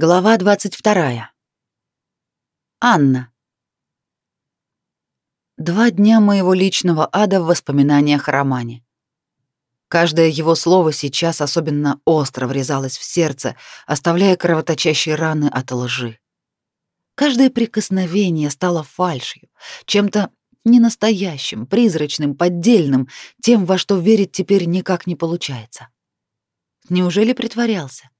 Глава 22. Анна. Два дня моего личного ада в воспоминаниях о романе. Каждое его слово сейчас особенно остро врезалось в сердце, оставляя кровоточащие раны от лжи. Каждое прикосновение стало фальшью, чем-то ненастоящим, призрачным, поддельным, тем, во что верить теперь никак не получается. Неужели притворялся?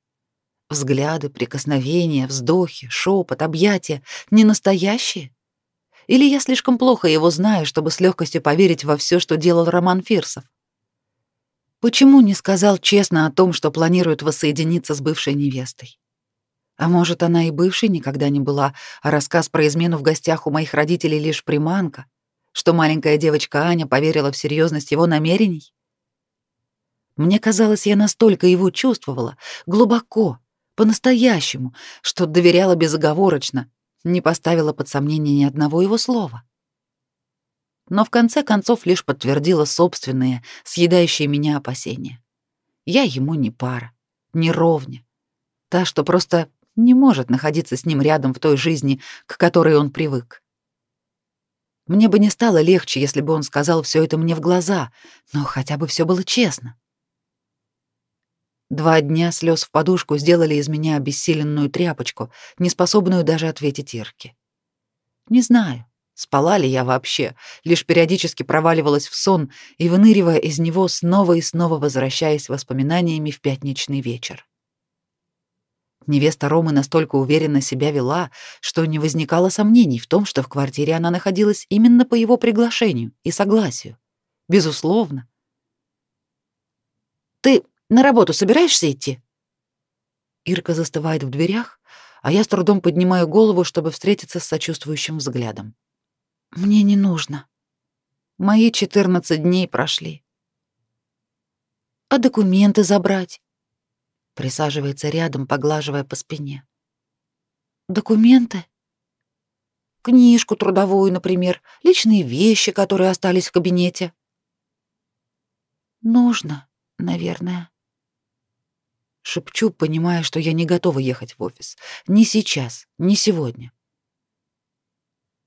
Взгляды, прикосновения, вздохи, шепот, объятия не настоящие? Или я слишком плохо его знаю, чтобы с легкостью поверить во все, что делал Роман Фирсов? Почему не сказал честно о том, что планирует воссоединиться с бывшей невестой? А может, она и бывшей никогда не была, а рассказ про измену в гостях у моих родителей лишь приманка, что маленькая девочка Аня поверила в серьезность его намерений? Мне казалось, я настолько его чувствовала, глубоко, по-настоящему, что доверяла безоговорочно, не поставила под сомнение ни одного его слова. Но в конце концов лишь подтвердила собственные, съедающие меня опасения. Я ему не пара, не ровня. Та, что просто не может находиться с ним рядом в той жизни, к которой он привык. Мне бы не стало легче, если бы он сказал все это мне в глаза, но хотя бы все было честно. Два дня слез в подушку сделали из меня обессиленную тряпочку, неспособную даже ответить Ирке. Не знаю, спала ли я вообще, лишь периодически проваливалась в сон и, выныривая из него, снова и снова возвращаясь воспоминаниями в пятничный вечер. Невеста Ромы настолько уверенно себя вела, что не возникало сомнений в том, что в квартире она находилась именно по его приглашению и согласию. Безусловно. «Ты на работу собираешься идти?» Ирка застывает в дверях, а я с трудом поднимаю голову, чтобы встретиться с сочувствующим взглядом. «Мне не нужно. Мои 14 дней прошли. А документы забрать?» Присаживается рядом, поглаживая по спине. «Документы?» «Книжку трудовую, например, личные вещи, которые остались в кабинете». «Нужно, наверное», Шепчу, понимая, что я не готова ехать в офис. Ни сейчас, ни сегодня.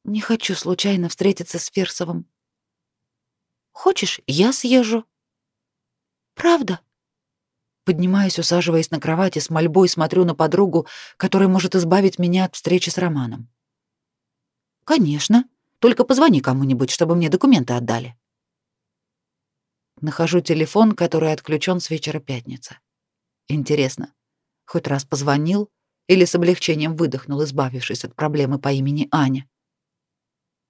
Не хочу случайно встретиться с Ферсовым. Хочешь, я съезжу? Правда? Поднимаюсь, усаживаясь на кровати, с мольбой смотрю на подругу, которая может избавить меня от встречи с Романом. Конечно. Только позвони кому-нибудь, чтобы мне документы отдали. Нахожу телефон, который отключен с вечера пятницы. Интересно, хоть раз позвонил или с облегчением выдохнул, избавившись от проблемы по имени Аня?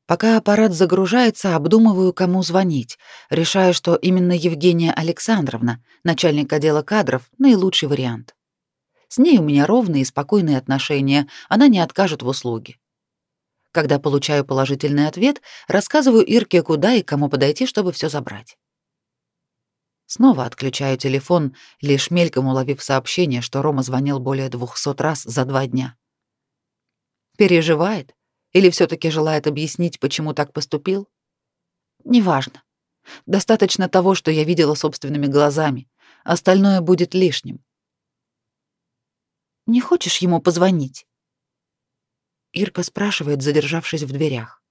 Пока аппарат загружается, обдумываю, кому звонить, решаю, что именно Евгения Александровна, начальник отдела кадров, наилучший вариант. С ней у меня ровные и спокойные отношения, она не откажет в услуге. Когда получаю положительный ответ, рассказываю Ирке, куда и кому подойти, чтобы все забрать. Снова отключаю телефон, лишь мельком уловив сообщение, что Рома звонил более двухсот раз за два дня. Переживает или все таки желает объяснить, почему так поступил? Неважно. Достаточно того, что я видела собственными глазами. Остальное будет лишним. Не хочешь ему позвонить? Ирка спрашивает, задержавшись в дверях.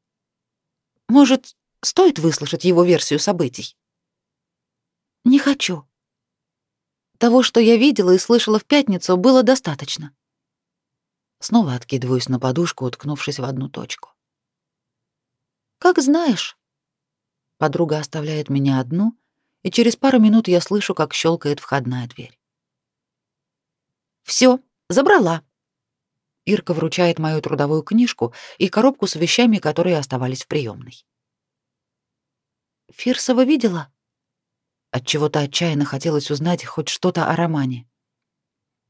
Может, стоит выслушать его версию событий? Не хочу. Того, что я видела и слышала в пятницу, было достаточно. Снова откидываюсь на подушку, уткнувшись в одну точку. Как знаешь. Подруга оставляет меня одну, и через пару минут я слышу, как щелкает входная дверь. Все, забрала. Ирка вручает мою трудовую книжку и коробку с вещами, которые оставались в приемной. Фирсова видела? От чего-то отчаянно хотелось узнать хоть что-то о романе.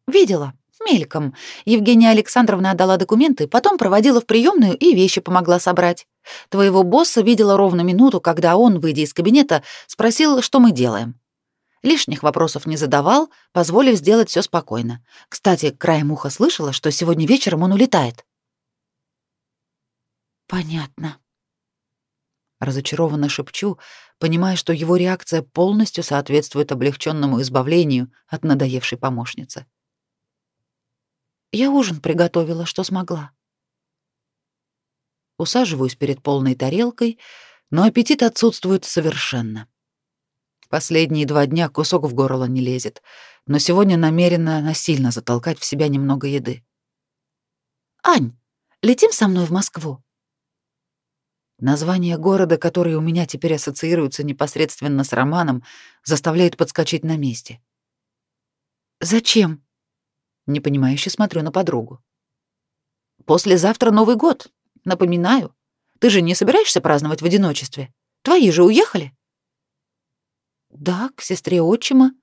Видела, мельком. Евгения Александровна отдала документы, потом проводила в приемную и вещи помогла собрать. Твоего босса видела ровно минуту, когда он, выйдя из кабинета, спросил, что мы делаем. Лишних вопросов не задавал, позволив сделать все спокойно. Кстати, краем уха слышала, что сегодня вечером он улетает. Понятно. Разочарованно шепчу, понимая, что его реакция полностью соответствует облегченному избавлению от надоевшей помощницы. Я ужин приготовила, что смогла. Усаживаюсь перед полной тарелкой, но аппетит отсутствует совершенно. Последние два дня кусок в горло не лезет, но сегодня намерена насильно затолкать в себя немного еды. «Ань, летим со мной в Москву?» Название города, который у меня теперь ассоциируется непосредственно с романом, заставляет подскочить на месте. «Зачем?» Непонимающе смотрю на подругу. «Послезавтра Новый год. Напоминаю. Ты же не собираешься праздновать в одиночестве? Твои же уехали?» «Да, к сестре отчима.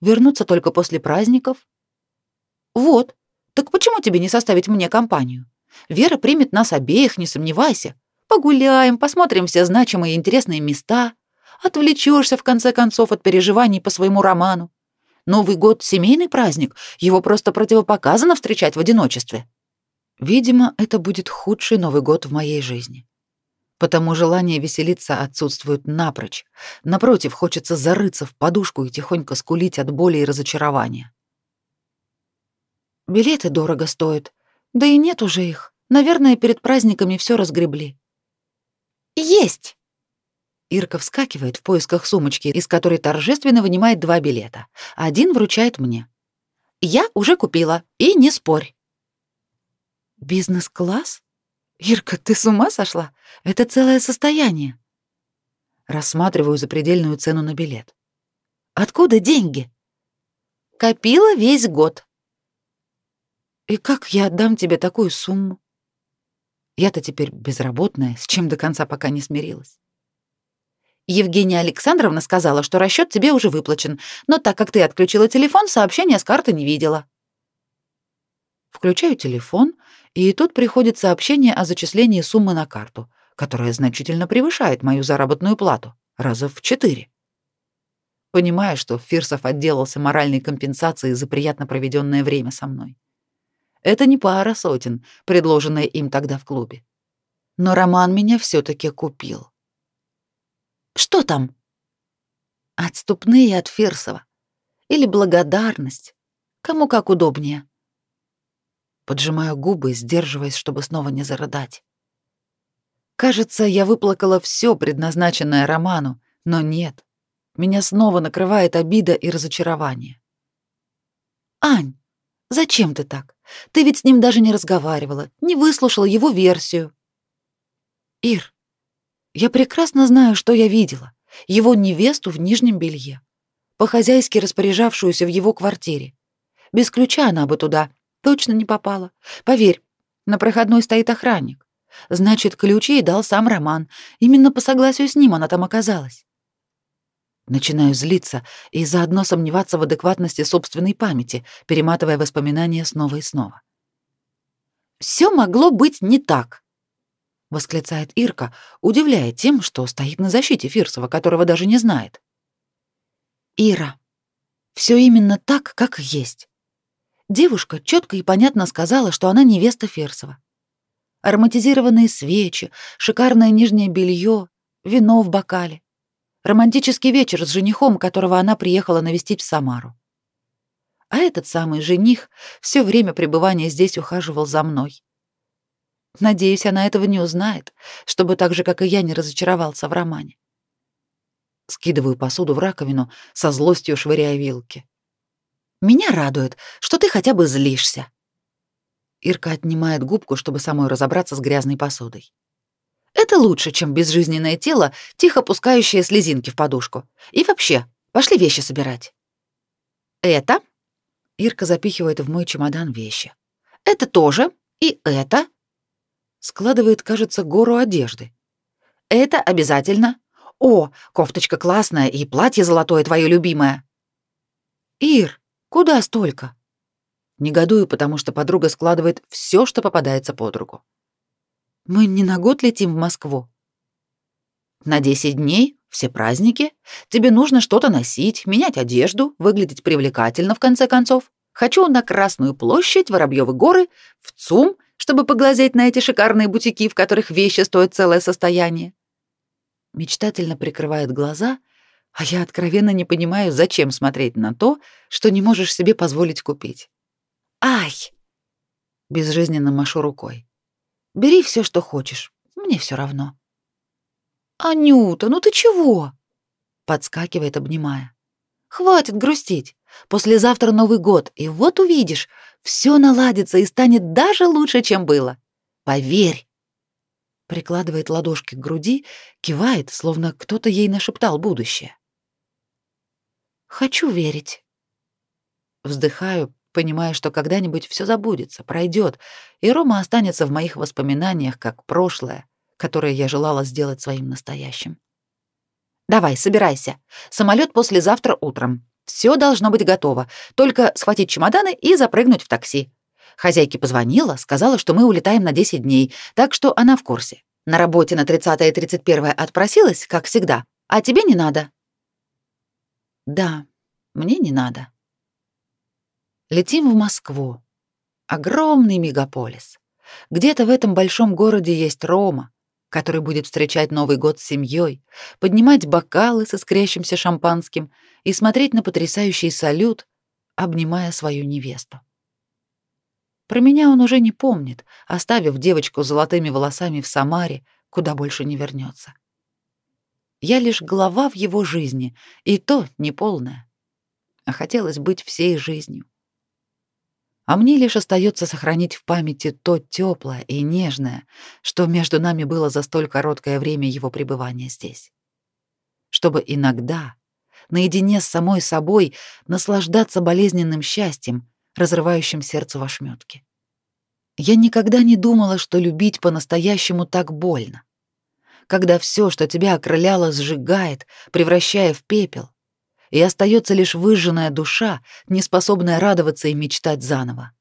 Вернуться только после праздников». «Вот. Так почему тебе не составить мне компанию? Вера примет нас обеих, не сомневайся. Погуляем, посмотрим все значимые и интересные места. Отвлечешься, в конце концов, от переживаний по своему роману. Новый год — семейный праздник, его просто противопоказано встречать в одиночестве. Видимо, это будет худший Новый год в моей жизни. Потому желание веселиться отсутствует напрочь. Напротив, хочется зарыться в подушку и тихонько скулить от боли и разочарования. Билеты дорого стоят. Да и нет уже их. Наверное, перед праздниками все разгребли. «Есть!» Ирка вскакивает в поисках сумочки, из которой торжественно вынимает два билета. Один вручает мне. «Я уже купила, и не спорь». «Бизнес-класс? Ирка, ты с ума сошла? Это целое состояние». Рассматриваю запредельную цену на билет. «Откуда деньги?» «Копила весь год». «И как я отдам тебе такую сумму?» Я-то теперь безработная, с чем до конца пока не смирилась. Евгения Александровна сказала, что расчет тебе уже выплачен, но так как ты отключила телефон, сообщения с карты не видела. Включаю телефон, и тут приходит сообщение о зачислении суммы на карту, которая значительно превышает мою заработную плату, раза в четыре. Понимаю, что Фирсов отделался моральной компенсацией за приятно проведенное время со мной. Это не пара сотен, предложенная им тогда в клубе. Но Роман меня все таки купил. Что там? Отступные от Фирсова. Или благодарность. Кому как удобнее. Поджимаю губы, сдерживаясь, чтобы снова не зарыдать. Кажется, я выплакала все, предназначенное Роману, но нет. Меня снова накрывает обида и разочарование. «Ань, зачем ты так? Ты ведь с ним даже не разговаривала, не выслушала его версию». «Ир, я прекрасно знаю, что я видела. Его невесту в нижнем белье, по-хозяйски распоряжавшуюся в его квартире. Без ключа она бы туда точно не попала. Поверь, на проходной стоит охранник. Значит, ключи ей дал сам Роман. Именно по согласию с ним она там оказалась. Начинаю злиться и заодно сомневаться в адекватности собственной памяти, перематывая воспоминания снова и снова. Все могло быть не так, восклицает Ирка, удивляя тем, что стоит на защите Фирсова, которого даже не знает. Ира, все именно так, как есть. Девушка четко и понятно сказала, что она невеста Фирсова. Ароматизированные свечи, шикарное нижнее белье, вино в бокале. Романтический вечер с женихом, которого она приехала навестить в Самару. А этот самый жених все время пребывания здесь ухаживал за мной. Надеюсь, она этого не узнает, чтобы так же, как и я, не разочаровался в романе. Скидываю посуду в раковину, со злостью швыряя вилки. Меня радует, что ты хотя бы злишься. Ирка отнимает губку, чтобы самой разобраться с грязной посудой. Это лучше, чем безжизненное тело, тихо пускающее слезинки в подушку. И вообще, пошли вещи собирать. Это? Ирка запихивает в мой чемодан вещи. Это тоже. И это. Складывает, кажется, гору одежды. Это обязательно. О, кофточка классная и платье золотое твое любимое. Ир, Куда столько? Негодую, потому что подруга складывает все, что попадается под руку. Мы не на год летим в Москву. На 10 дней, все праздники. Тебе нужно что-то носить, менять одежду, выглядеть привлекательно в конце концов. Хочу на Красную площадь, Воробьёвы горы, в ЦУМ, чтобы поглазеть на эти шикарные бутики, в которых вещи стоят целое состояние. Мечтательно прикрывает глаза — а я откровенно не понимаю, зачем смотреть на то, что не можешь себе позволить купить. Ай! Безжизненно машу рукой. Бери все, что хочешь. Мне все равно. Анюта, ну ты чего? Подскакивает, обнимая. Хватит грустить. Послезавтра Новый год, и вот увидишь, все наладится и станет даже лучше, чем было. Поверь. Прикладывает ладошки к груди, кивает, словно кто-то ей нашептал будущее. Хочу верить. Вздыхаю, понимая, что когда-нибудь все забудется, пройдет, и Рома останется в моих воспоминаниях как прошлое, которое я желала сделать своим настоящим. Давай, собирайся. Самолет послезавтра утром. Все должно быть готово. Только схватить чемоданы и запрыгнуть в такси. Хозяйке позвонила, сказала, что мы улетаем на 10 дней, так что она в курсе. На работе на 30 и 31 отпросилась, как всегда. А тебе не надо. Да, мне не надо. Летим в Москву. Огромный мегаполис. Где-то в этом большом городе есть Рома, который будет встречать Новый год с семьей, поднимать бокалы со искрящимся шампанским и смотреть на потрясающий салют, обнимая свою невесту. Про меня он уже не помнит, оставив девочку с золотыми волосами в Самаре, куда больше не вернется. Я лишь глава в его жизни, и то неполная. А хотелось быть всей жизнью а мне лишь остается сохранить в памяти то теплое и нежное, что между нами было за столь короткое время его пребывания здесь. Чтобы иногда, наедине с самой собой, наслаждаться болезненным счастьем, разрывающим сердце в ошметке. Я никогда не думала, что любить по-настоящему так больно. Когда все, что тебя окрыляло, сжигает, превращая в пепел, и остается лишь выжженная душа, не способная радоваться и мечтать заново.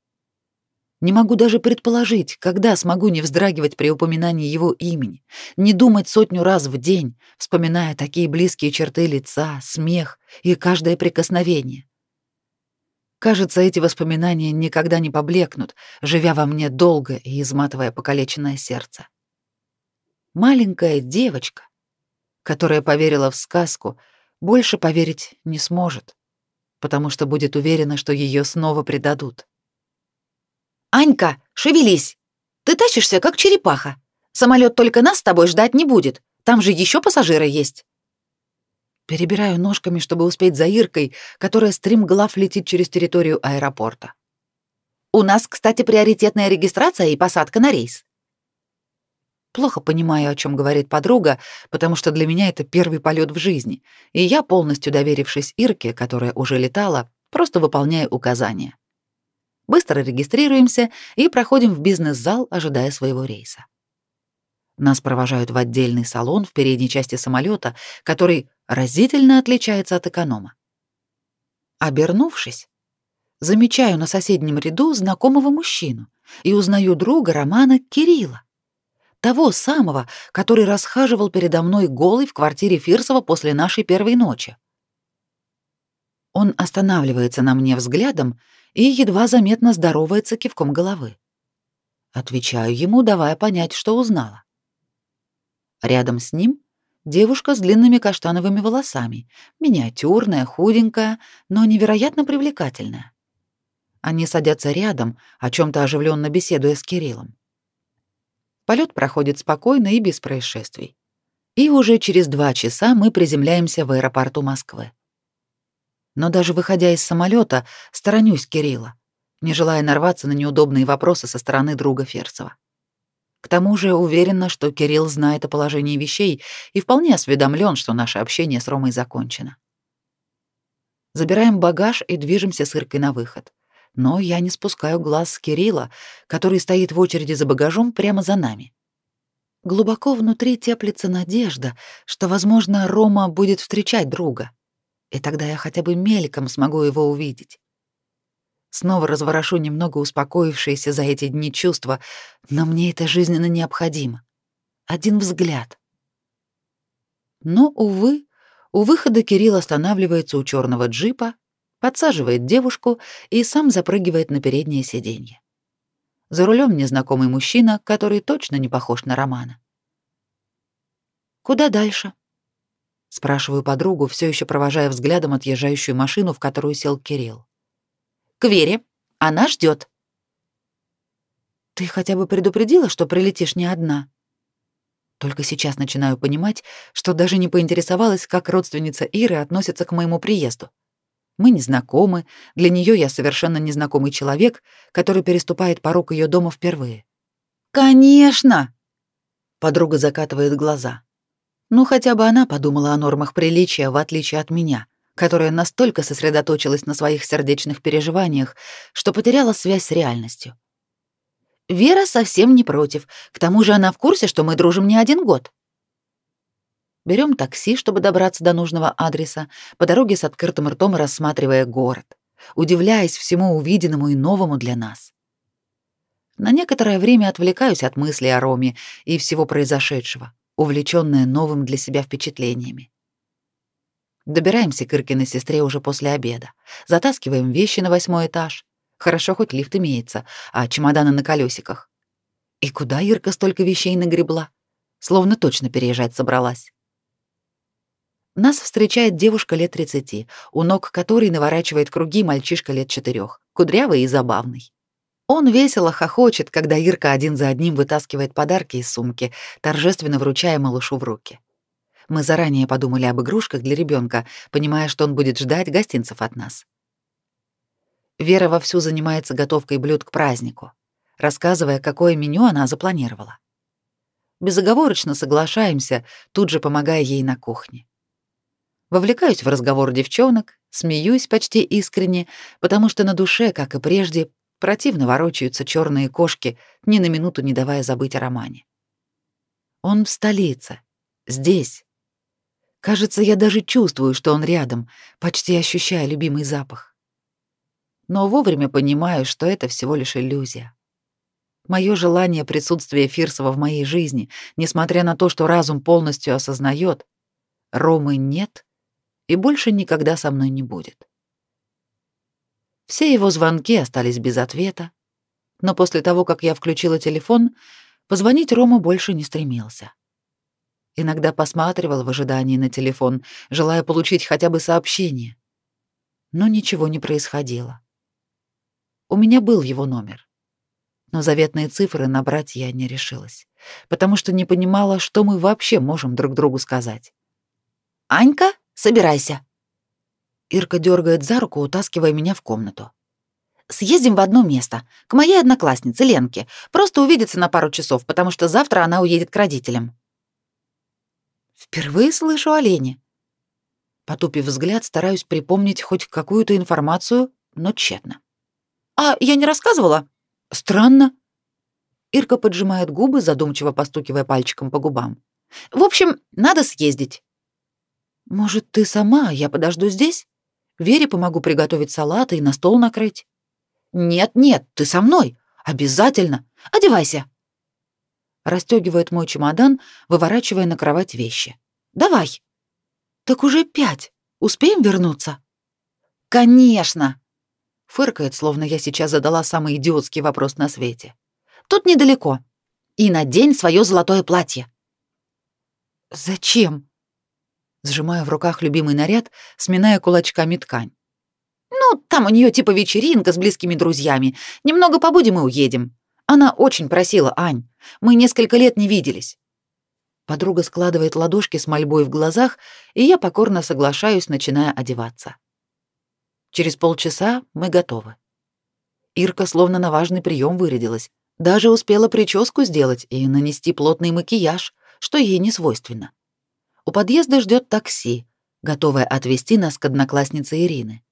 Не могу даже предположить, когда смогу не вздрагивать при упоминании его имени, не думать сотню раз в день, вспоминая такие близкие черты лица, смех и каждое прикосновение. Кажется, эти воспоминания никогда не поблекнут, живя во мне долго и изматывая покалеченное сердце. Маленькая девочка, которая поверила в сказку больше поверить не сможет, потому что будет уверена, что ее снова предадут. «Анька, шевелись! Ты тащишься, как черепаха. Самолет только нас с тобой ждать не будет. Там же еще пассажиры есть». Перебираю ножками, чтобы успеть за Иркой, которая стримглав летит через территорию аэропорта. «У нас, кстати, приоритетная регистрация и посадка на рейс. Плохо понимаю, о чем говорит подруга, потому что для меня это первый полет в жизни, и я, полностью доверившись Ирке, которая уже летала, просто выполняю указания. Быстро регистрируемся и проходим в бизнес-зал, ожидая своего рейса. Нас провожают в отдельный салон в передней части самолета, который разительно отличается от эконома. Обернувшись, замечаю на соседнем ряду знакомого мужчину и узнаю друга Романа Кирилла. Того самого, который расхаживал передо мной голый в квартире Фирсова после нашей первой ночи. Он останавливается на мне взглядом и едва заметно здоровается кивком головы. Отвечаю ему, давая понять, что узнала. Рядом с ним девушка с длинными каштановыми волосами, миниатюрная, худенькая, но невероятно привлекательная. Они садятся рядом, о чем то оживленно беседуя с Кириллом. Полет проходит спокойно и без происшествий. И уже через два часа мы приземляемся в аэропорту Москвы. Но даже выходя из самолета, сторонюсь Кирилла, не желая нарваться на неудобные вопросы со стороны друга Ферцева. К тому же уверена, что Кирилл знает о положении вещей и вполне осведомлен, что наше общение с Ромой закончено. Забираем багаж и движемся с Иркой на выход но я не спускаю глаз с Кирилла, который стоит в очереди за багажом прямо за нами. Глубоко внутри теплится надежда, что, возможно, Рома будет встречать друга, и тогда я хотя бы мельком смогу его увидеть. Снова разворошу немного успокоившиеся за эти дни чувства, но мне это жизненно необходимо. Один взгляд. Но, увы, у выхода Кирилл останавливается у черного джипа подсаживает девушку и сам запрыгивает на переднее сиденье. За рулем незнакомый мужчина, который точно не похож на Романа. «Куда дальше?» — спрашиваю подругу, все еще провожая взглядом отъезжающую машину, в которую сел Кирилл. «К Вере. Она ждет. Ты хотя бы предупредила, что прилетишь не одна? Только сейчас начинаю понимать, что даже не поинтересовалась, как родственница Иры относится к моему приезду. Мы не знакомы, для нее я совершенно незнакомый человек, который переступает порог ее дома впервые. Конечно. Подруга закатывает глаза. Ну хотя бы она подумала о нормах приличия, в отличие от меня, которая настолько сосредоточилась на своих сердечных переживаниях, что потеряла связь с реальностью. Вера совсем не против. К тому же она в курсе, что мы дружим не один год. Берем такси, чтобы добраться до нужного адреса, по дороге с открытым ртом рассматривая город, удивляясь всему увиденному и новому для нас. На некоторое время отвлекаюсь от мыслей о Роме и всего произошедшего, увлечённая новым для себя впечатлениями. Добираемся к Иркиной сестре уже после обеда, затаскиваем вещи на восьмой этаж, Хорошо, хоть лифт имеется, а чемоданы на колесиках. И куда Ирка столько вещей нагребла? Словно точно переезжать собралась. Нас встречает девушка лет 30, у ног которой наворачивает круги мальчишка лет четырех, кудрявый и забавный. Он весело хохочет, когда Ирка один за одним вытаскивает подарки из сумки, торжественно вручая малышу в руки. Мы заранее подумали об игрушках для ребенка, понимая, что он будет ждать гостинцев от нас. Вера вовсю занимается готовкой блюд к празднику, рассказывая, какое меню она запланировала. Безоговорочно соглашаемся, тут же помогая ей на кухне. Вовлекаюсь в разговор девчонок, смеюсь почти искренне, потому что на душе, как и прежде, противно ворочаются черные кошки, ни на минуту не давая забыть о романе. Он в столице, здесь. Кажется, я даже чувствую, что он рядом, почти ощущая любимый запах но вовремя понимаю, что это всего лишь иллюзия. Мое желание присутствия Фирсова в моей жизни, несмотря на то, что разум полностью осознает, Ромы нет и больше никогда со мной не будет. Все его звонки остались без ответа, но после того, как я включила телефон, позвонить Рома больше не стремился. Иногда посматривал в ожидании на телефон, желая получить хотя бы сообщение. Но ничего не происходило. У меня был его номер. Но заветные цифры набрать я не решилась, потому что не понимала, что мы вообще можем друг другу сказать. «Анька, собирайся!» Ирка дергает за руку, утаскивая меня в комнату. «Съездим в одно место, к моей однокласснице Ленке, просто увидеться на пару часов, потому что завтра она уедет к родителям». Впервые слышу о Лене. Потупив взгляд, стараюсь припомнить хоть какую-то информацию, но тщетно. А я не рассказывала? Странно. Ирка поджимает губы, задумчиво постукивая пальчиком по губам. В общем, надо съездить. Может, ты сама, я подожду здесь? Вере помогу приготовить салат и на стол накрыть. Нет, нет, ты со мной. Обязательно. Одевайся. Растёгивает мой чемодан, выворачивая на кровать вещи. Давай. Так уже пять. Успеем вернуться? Конечно. Фыркает, словно я сейчас задала самый идиотский вопрос на свете. Тут недалеко. И надень свое золотое платье. Зачем? Сжимая в руках любимый наряд, сминая кулачками ткань. Ну, там у нее типа вечеринка с близкими друзьями. Немного побудем и уедем. Она очень просила, Ань. Мы несколько лет не виделись. Подруга складывает ладошки с мольбой в глазах, и я покорно соглашаюсь, начиная одеваться. Через полчаса мы готовы. Ирка словно на важный прием вырядилась. Даже успела прическу сделать и нанести плотный макияж, что ей не свойственно. У подъезда ждет такси, готовое отвезти нас к однокласснице Ирины.